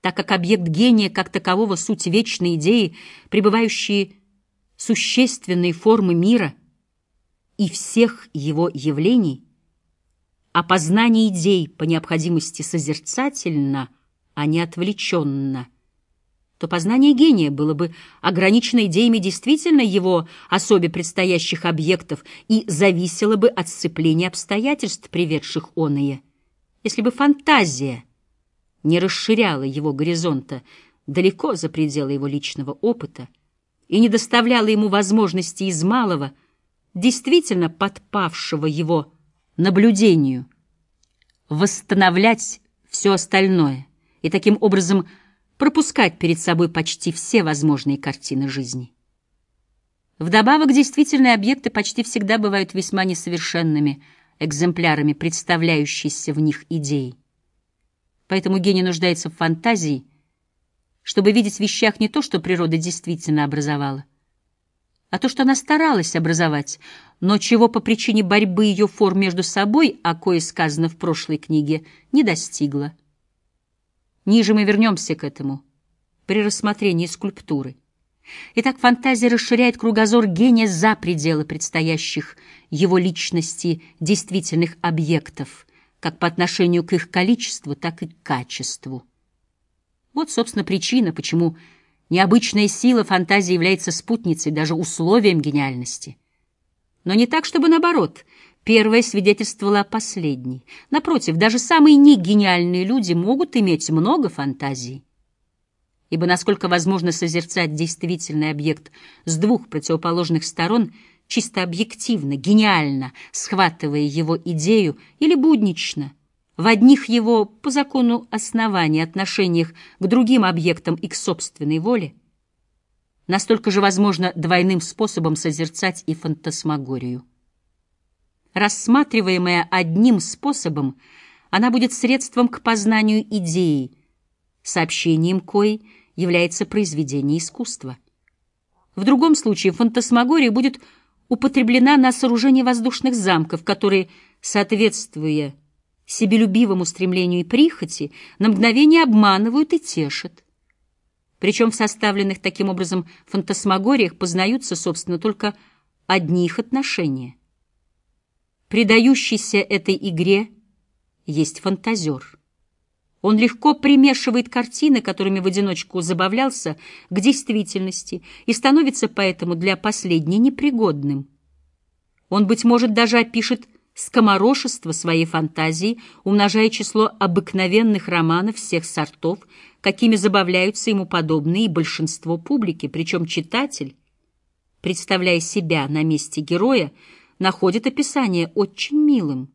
так как объект гения как такового суть вечной идеи, пребывающие существенные формы мира и всех его явлений, опознание идей по необходимости созерцательно, а не отвлеченно – то познание гения было бы ограничено идеями действительно его особе предстоящих объектов и зависело бы от сцепления обстоятельств, приведших оные. Если бы фантазия не расширяла его горизонта далеко за пределы его личного опыта и не доставляла ему возможности из малого, действительно подпавшего его наблюдению, восстановлять все остальное и таким образом – пропускать перед собой почти все возможные картины жизни. Вдобавок, действительные объекты почти всегда бывают весьма несовершенными экземплярами, представляющиеся в них идеи. Поэтому гений нуждается в фантазии, чтобы видеть в вещах не то, что природа действительно образовала, а то, что она старалась образовать, но чего по причине борьбы ее форм между собой, о кое сказано в прошлой книге, не достигла. Ниже мы вернемся к этому при рассмотрении скульптуры. Итак, фантазия расширяет кругозор гения за пределы предстоящих его личности действительных объектов, как по отношению к их количеству, так и к качеству. Вот, собственно, причина, почему необычная сила фантазии является спутницей, даже условием гениальности. Но не так, чтобы наоборот — Первое свидетельствовало о последней. Напротив, даже самые негениальные люди могут иметь много фантазий. Ибо насколько возможно созерцать действительный объект с двух противоположных сторон, чисто объективно, гениально, схватывая его идею или буднично, в одних его, по закону оснований, отношениях к другим объектам и к собственной воле, настолько же возможно двойным способом созерцать и фантасмагорию. Рассматриваемая одним способом, она будет средством к познанию идеи, сообщением коей является произведение искусства. В другом случае фантасмагория будет употреблена на сооружение воздушных замков, которые, соответствуя себелюбивому стремлению и прихоти, на мгновение обманывают и тешат. Причем в составленных таким образом фантасмагориях познаются, собственно, только одни их отношения. Предающийся этой игре есть фантазер. Он легко примешивает картины, которыми в одиночку забавлялся, к действительности и становится поэтому для последней непригодным. Он, быть может, даже опишет скоморошество своей фантазии, умножая число обыкновенных романов всех сортов, какими забавляются ему подобные и большинство публики, причем читатель, представляя себя на месте героя, находит описание очень милым.